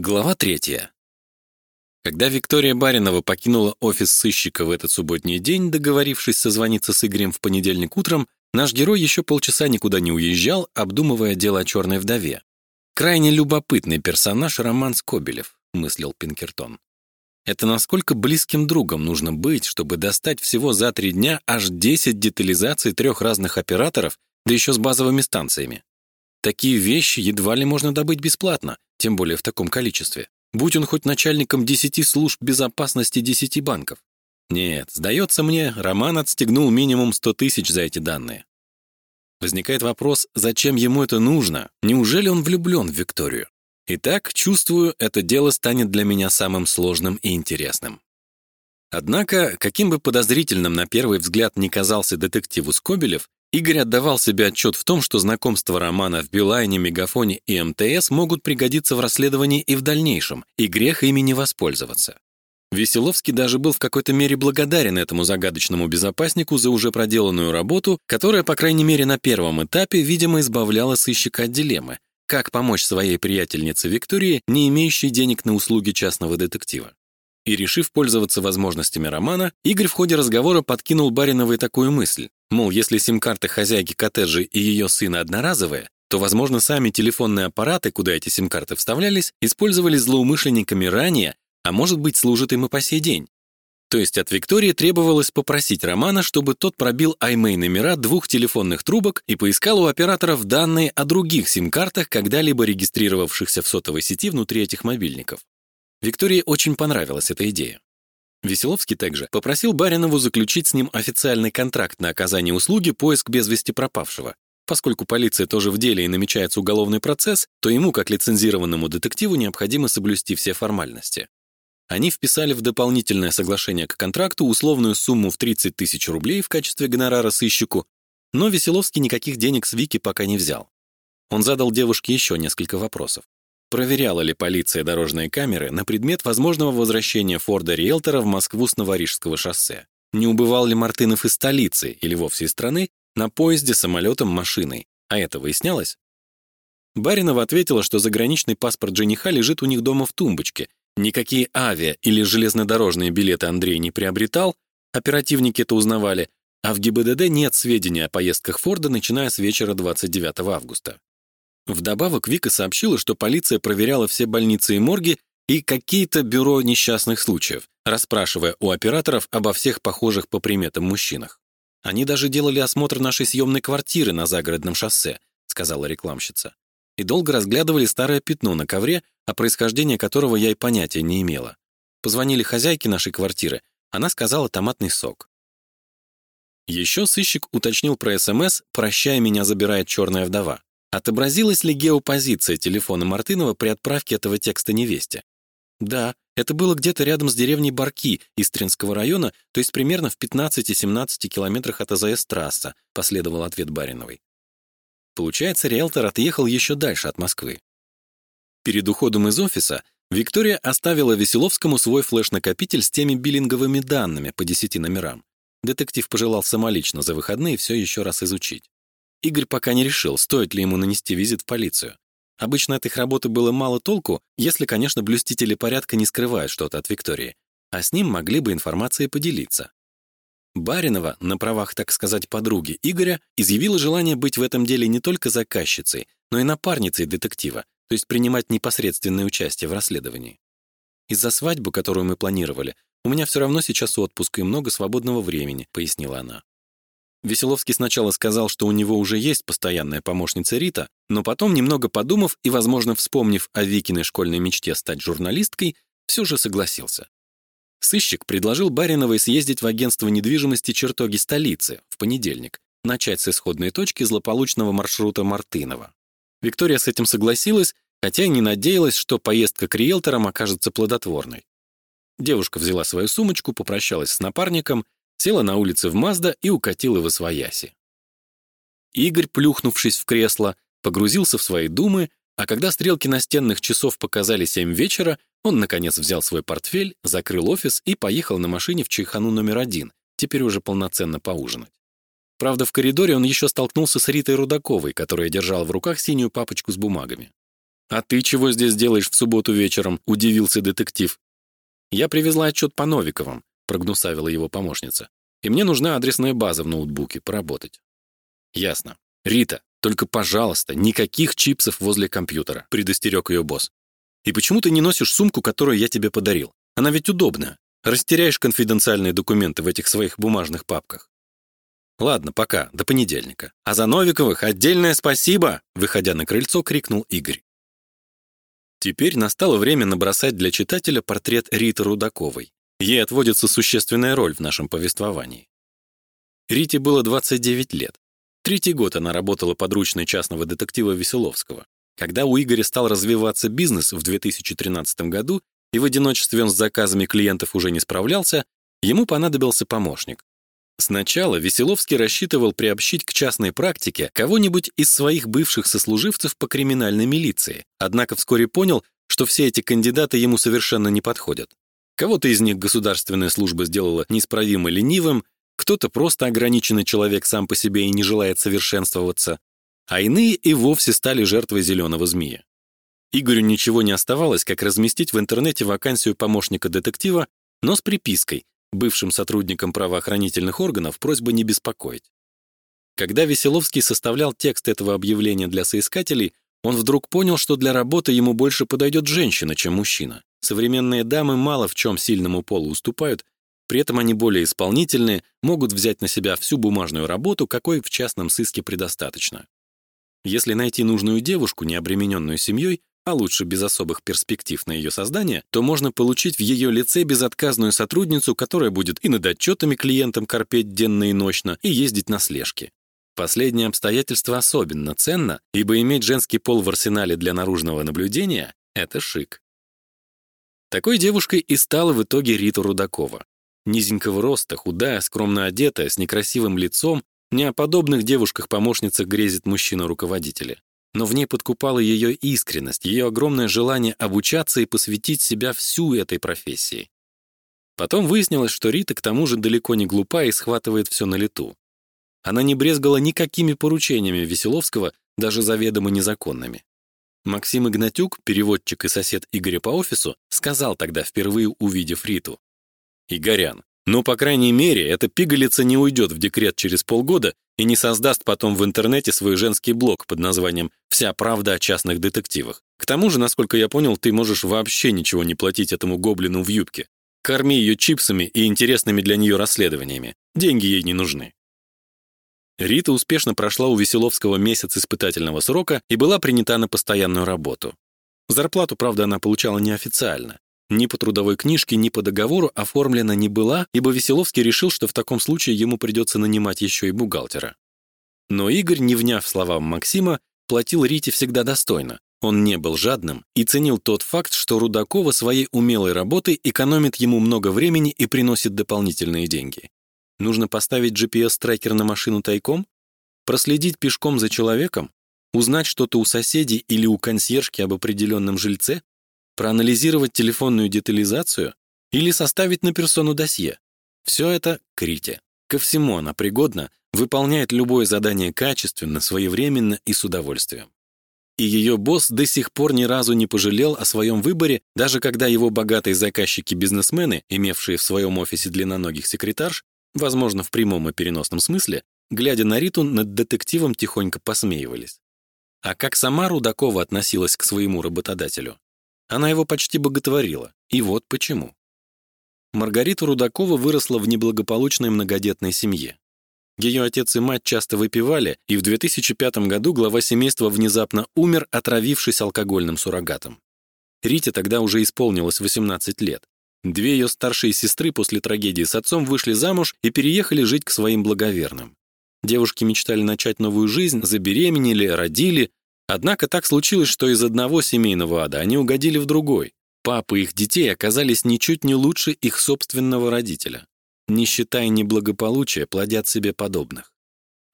Глава третья. Когда Виктория Баринова покинула офис сыщика в этот субботний день, договорившись созвониться с Игорем в понедельник утром, наш герой еще полчаса никуда не уезжал, обдумывая дело о черной вдове. Крайне любопытный персонаж Роман Скобелев, мыслил Пинкертон. Это насколько близким другом нужно быть, чтобы достать всего за три дня аж 10 детализаций трех разных операторов, да еще с базовыми станциями. Такие вещи едва ли можно добыть бесплатно, тем более в таком количестве. Будь он хоть начальником десяти служб безопасности десяти банков. Нет, сдается мне, Роман отстегнул минимум сто тысяч за эти данные. Возникает вопрос, зачем ему это нужно? Неужели он влюблен в Викторию? Итак, чувствую, это дело станет для меня самым сложным и интересным. Однако, каким бы подозрительным на первый взгляд ни казался детективу Скобелев, Игорь отдавал себе отчет в том, что знакомства Романа в Билайне, Мегафоне и МТС могут пригодиться в расследовании и в дальнейшем, и грех ими не воспользоваться. Веселовский даже был в какой-то мере благодарен этому загадочному безопаснику за уже проделанную работу, которая, по крайней мере, на первом этапе, видимо, избавляла сыщика от дилеммы, как помочь своей приятельнице Виктории, не имеющей денег на услуги частного детектива. И решив пользоваться возможностями романа, Игорь в ходе разговора подкинул Бариновой такую мысль: мол, если сим-карты хозяйки коттеджа и ее сына одноразовые, то, возможно, сами телефонные аппараты, куда эти сим-карты вставлялись, использовались злоумышленниками ранее, а может быть, служат им и по сей день. То есть от Виктории требовалось попросить Романа, чтобы тот пробил IMEI номера двух телефонных трубок и поискал у операторов данные о других сим-картах, когда-либо регистрировавшихся в сотовой сети внутри этих мобильников. Виктории очень понравилась эта идея. Веселовский также попросил Баринову заключить с ним официальный контракт на оказание услуги поиск без вести пропавшего. Поскольку полиция тоже в деле и намечается уголовный процесс, то ему, как лицензированному детективу, необходимо соблюсти все формальности. Они вписали в дополнительное соглашение к контракту условную сумму в 30 тысяч рублей в качестве гонорара сыщику, но Веселовский никаких денег с Вики пока не взял. Он задал девушке еще несколько вопросов. Проверяла ли полиция дорожные камеры на предмет возможного возвращения Форда Риэлтора в Москву с Новорижского шоссе? Не убывал ли Мартынов из столицы или вовсе из страны на поезде, самолетом, машиной? А это выяснялось? Баринова ответила, что заграничный паспорт жениха лежит у них дома в тумбочке. Никакие авиа или железнодорожные билеты Андрей не приобретал, оперативники это узнавали, а в ГИБДД нет сведений о поездках Форда, начиная с вечера 29 августа. Вдобавок Вика сообщила, что полиция проверяла все больницы и морги и какие-то бюро несчастных случаев, расспрашивая у операторов обо всех похожих по приметам мужчинах. Они даже делали осмотр нашей съемной квартиры на загородном шоссе, сказала рекламщица. И долго разглядывали старое пятно на ковре, о происхождении которого я и понятия не имела. Позвонили хозяйке нашей квартиры, она сказала томатный сок. Еще сыщик уточнил про СМС «Прощай, меня забирает черная вдова». Отобразилась ли геопозиция телефона Мартынова при отправке этого текста невесте? Да, это было где-то рядом с деревней Барки Истринского района, то есть примерно в 15-17 километрах от АЗС-трасса, последовал ответ Бариновой. Получается, риэлтор отъехал еще дальше от Москвы. Перед уходом из офиса Виктория оставила Веселовскому свой флеш-накопитель с теми биллинговыми данными по 10 номерам. Детектив пожелал самолично за выходные все еще раз изучить. Игорь пока не решил, стоит ли ему нанести визит в полицию. Обычно от их работы было мало толку, если, конечно, блюстители порядка не скрывают что-то от Виктории, а с ним могли бы информацией поделиться. Баринова, на правах, так сказать, подруги Игоря, изъявила желание быть в этом деле не только заказчицей, но и напарницей детектива, то есть принимать непосредственное участие в расследовании. Из-за свадьбы, которую мы планировали, у меня все равно сейчас отпуск и много свободного времени, пояснила она. Веселовский сначала сказал, что у него уже есть постоянная помощница Рита, но потом, немного подумав и, возможно, вспомнив о Викиной школьной мечте стать журналисткой, все же согласился. Сыщик предложил Бариновой съездить в агентство недвижимости чертоги столицы в понедельник, начать с исходной точки злополучного маршрута Мартынова. Виктория с этим согласилась, хотя и не надеялась, что поездка к риэлторам окажется плодотворной. Девушка взяла свою сумочку, попрощалась с напарником села на улице в Мазда и укатила в Освояси. Игорь, плюхнувшись в кресло, погрузился в свои думы, а когда стрелки настенных часов показали семь вечера, он, наконец, взял свой портфель, закрыл офис и поехал на машине в Чайхану номер один, теперь уже полноценно поужинать. Правда, в коридоре он еще столкнулся с Ритой Рудаковой, которая держала в руках синюю папочку с бумагами. «А ты чего здесь делаешь в субботу вечером?» — удивился детектив. «Я привезла отчет по Новиковым», — прогнусавила его помощница. «И мне нужна адресная база в ноутбуке поработать». «Ясно. Рита, только, пожалуйста, никаких чипсов возле компьютера», — предостерег ее босс. «И почему ты не носишь сумку, которую я тебе подарил? Она ведь удобная. Растеряешь конфиденциальные документы в этих своих бумажных папках». «Ладно, пока, до понедельника. А за Новиковых отдельное спасибо!» Выходя на крыльцо, крикнул Игорь. Теперь настало время набросать для читателя портрет Риты Рудаковой. Ей отводится существенная роль в нашем повествовании. Рите было 29 лет. Третий год она работала подручной частного детектива Веселовского. Когда у Игоря стал развиваться бизнес в 2013 году, и в одиночестве он с заказами клиентов уже не справлялся, ему понадобился помощник. Сначала Веселовский рассчитывал приобщить к частной практике кого-нибудь из своих бывших сослуживцев по криминальной милиции, однако вскоре понял, что все эти кандидаты ему совершенно не подходят. Кого-то из них государственная служба сделала неисправимо ленивым, кто-то просто ограниченный человек сам по себе и не желает совершенствоваться, а иные и вовсе стали жертвой зеленого змея. Игорю ничего не оставалось, как разместить в интернете вакансию помощника детектива, но с припиской бывшим сотрудникам правоохранительных органов просьба не беспокоить. Когда Веселовский составлял текст этого объявления для соискателей, он вдруг понял, что для работы ему больше подойдет женщина, чем мужчина. Современные дамы мало в чем сильному полу уступают, при этом они более исполнительные, могут взять на себя всю бумажную работу, какой в частном сыске предостаточно. Если найти нужную девушку, не обремененную семьей, а лучше без особых перспектив на ее создание, то можно получить в ее лице безотказную сотрудницу, которая будет и над отчетами клиентам корпеть денно и ночно, и ездить на слежки. Последнее обстоятельство особенно ценно, ибо иметь женский пол в арсенале для наружного наблюдения — это шик. Такой девушкой и стала в итоге Рита Рудакова. Низенького роста, худая, скромно одетая, с некрасивым лицом, не о подобных девушках-помощницах грезит мужчина-руководителя но в ней подкупала ее искренность, ее огромное желание обучаться и посвятить себя всю этой профессии. Потом выяснилось, что Рита к тому же далеко не глупа и схватывает все на лету. Она не брезгала никакими поручениями Веселовского, даже заведомо незаконными. Максим Игнатюк, переводчик и сосед Игоря по офису, сказал тогда, впервые увидев Риту. «Игорян, ну, по крайней мере, эта пигалица не уйдет в декрет через полгода и не создаст потом в интернете свой женский блог под названием «Вся правда о частных детективах». К тому же, насколько я понял, ты можешь вообще ничего не платить этому гоблину в юбке. Корми ее чипсами и интересными для нее расследованиями. Деньги ей не нужны. Рита успешно прошла у Веселовского месяц испытательного срока и была принята на постоянную работу. Зарплату, правда, она получала неофициально. Ни по трудовой книжке, ни по договору оформлена не была, ибо Веселовский решил, что в таком случае ему придется нанимать еще и бухгалтера. Но Игорь, не вняв словам Максима, платил Рите всегда достойно. Он не был жадным и ценил тот факт, что Рудакова своей умелой работой экономит ему много времени и приносит дополнительные деньги. Нужно поставить GPS-трекер на машину тайком? Проследить пешком за человеком? Узнать что-то у соседей или у консьержки об определенном жильце? проанализировать телефонную детализацию или составить на персону досье. Все это к Рите. Ко всему она пригодна, выполняет любое задание качественно, своевременно и с удовольствием. И ее босс до сих пор ни разу не пожалел о своем выборе, даже когда его богатые заказчики-бизнесмены, имевшие в своем офисе длинноногих секретарш, возможно, в прямом и переносном смысле, глядя на Риту, над детективом тихонько посмеивались. А как сама Рудакова относилась к своему работодателю? Она его почти боготворила. И вот почему. Маргарита Рудакова выросла в неблагополучной многодетной семье. Ее отец и мать часто выпивали, и в 2005 году глава семейства внезапно умер, отравившись алкогольным суррогатом. Рите тогда уже исполнилось 18 лет. Две ее старшие сестры после трагедии с отцом вышли замуж и переехали жить к своим благоверным. Девушки мечтали начать новую жизнь, забеременели, родили, Однако так случилось, что из одного семейного ада они угодили в другой. Папы их детей оказались ничуть не лучше их собственного родителя. Нищета и неблагополучие плодят себе подобных.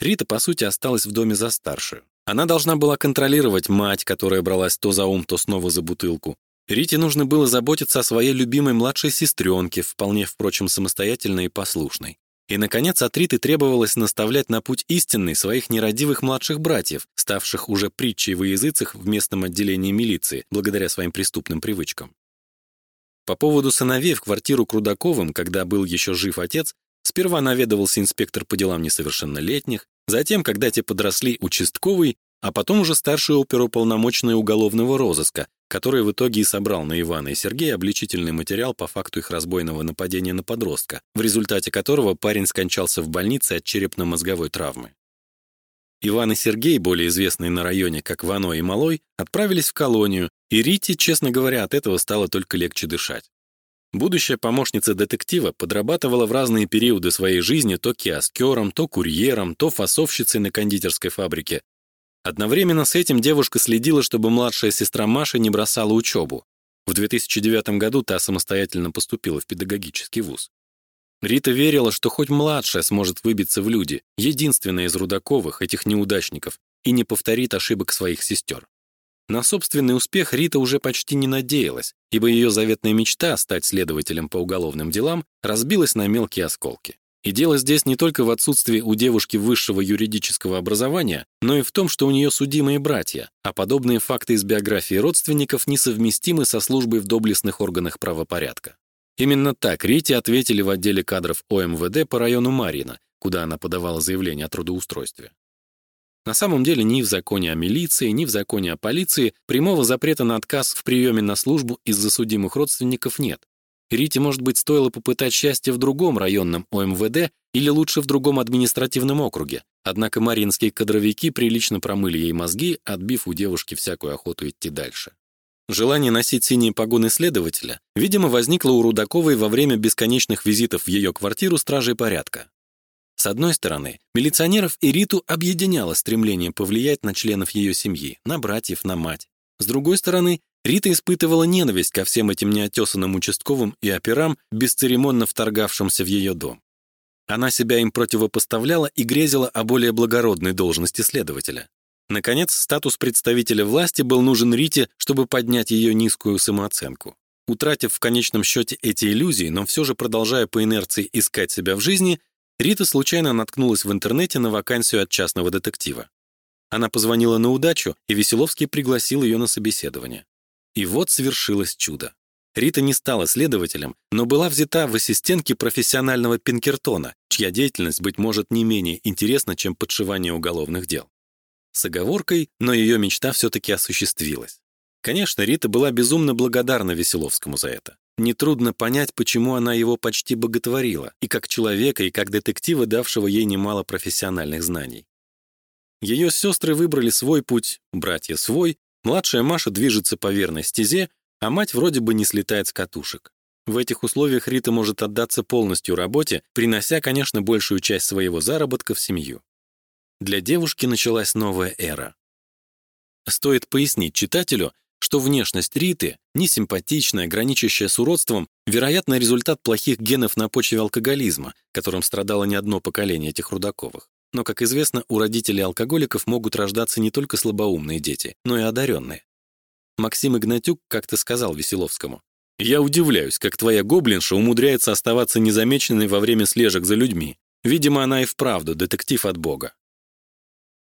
Рита, по сути, осталась в доме за старшую. Она должна была контролировать мать, которая бралась то за ум, то снова за бутылку. Рите нужно было заботиться о своей любимой младшей сестренке, вполне, впрочем, самостоятельной и послушной. И, наконец, от Риты требовалось наставлять на путь истинный своих нерадивых младших братьев, ставших уже притчей во языцах в местном отделении милиции, благодаря своим преступным привычкам. По поводу сыновей в квартиру к Рудаковым, когда был еще жив отец, сперва наведывался инспектор по делам несовершеннолетних, затем, когда те подросли, участковый, а потом уже старший оперуполномоченный уголовного розыска, который в итоге и собрал на Ивана и Сергея обличительный материал по факту их разбойного нападения на подростка, в результате которого парень скончался в больнице от черепно-мозговой травмы. Иван и Сергей, более известные на районе как Вано и Малой, отправились в колонию, и Рите, честно говоря, от этого стало только легче дышать. Будущая помощница детектива подрабатывала в разные периоды своей жизни то киоскером, то курьером, то фасовщицей на кондитерской фабрике, Одновременно с этим девушка следила, чтобы младшая сестра Маша не бросала учебу. В 2009 году та самостоятельно поступила в педагогический вуз. Рита верила, что хоть младшая сможет выбиться в люди, единственная из Рудаковых, этих неудачников, и не повторит ошибок своих сестер. На собственный успех Рита уже почти не надеялась, ибо ее заветная мечта стать следователем по уголовным делам разбилась на мелкие осколки. И дело здесь не только в отсутствии у девушки высшего юридического образования, но и в том, что у нее судимые братья, а подобные факты из биографии родственников несовместимы со службой в доблестных органах правопорядка. Именно так Рите ответили в отделе кадров ОМВД по району Марина, куда она подавала заявление о трудоустройстве. На самом деле ни в законе о милиции, ни в законе о полиции прямого запрета на отказ в приеме на службу из-за судимых родственников нет, Рите, может быть, стоило попытать счастье в другом районном ОМВД или лучше в другом административном округе. Однако маринские кадровики прилично промыли ей мозги, отбив у девушки всякую охоту идти дальше. Желание носить синие погоны следователя, видимо, возникло у Рудаковой во время бесконечных визитов в ее квартиру стражей порядка. С одной стороны, милиционеров и Риту объединяло стремление повлиять на членов ее семьи, на братьев, на мать. С другой стороны, Рита испытывала ненависть ко всем этим неотесанным участковым и операм, бесцеремонно вторгавшимся в ее дом. Она себя им противопоставляла и грезила о более благородной должности следователя. Наконец, статус представителя власти был нужен Рите, чтобы поднять ее низкую самооценку. Утратив в конечном счете эти иллюзии, но все же продолжая по инерции искать себя в жизни, Рита случайно наткнулась в интернете на вакансию от частного детектива. Она позвонила на удачу, и Веселовский пригласил ее на собеседование. И вот свершилось чудо. Рита не стала следователем, но была взята в ассистентки профессионального Пинкертона, чья деятельность, быть может, не менее интересна, чем подшивание уголовных дел. С оговоркой, но ее мечта все-таки осуществилась. Конечно, Рита была безумно благодарна Веселовскому за это. Нетрудно понять, почему она его почти боготворила, и как человека, и как детектива, давшего ей немало профессиональных знаний. Ее сестры выбрали свой путь, братья свой, Младшая Маша движется по верной стезе, а мать вроде бы не слетает с катушек. В этих условиях Рита может отдаться полностью работе, принося, конечно, большую часть своего заработка в семью. Для девушки началась новая эра. Стоит пояснить читателю, что внешность Риты, несимпатичная, граничащая с уродством, вероятно, результат плохих генов на почве алкоголизма, которым страдало не одно поколение этих Рудаковых. Но, как известно, у родителей алкоголиков могут рождаться не только слабоумные дети, но и одаренные. Максим Игнатюк как-то сказал Веселовскому, «Я удивляюсь, как твоя гоблинша умудряется оставаться незамеченной во время слежек за людьми. Видимо, она и вправду детектив от Бога».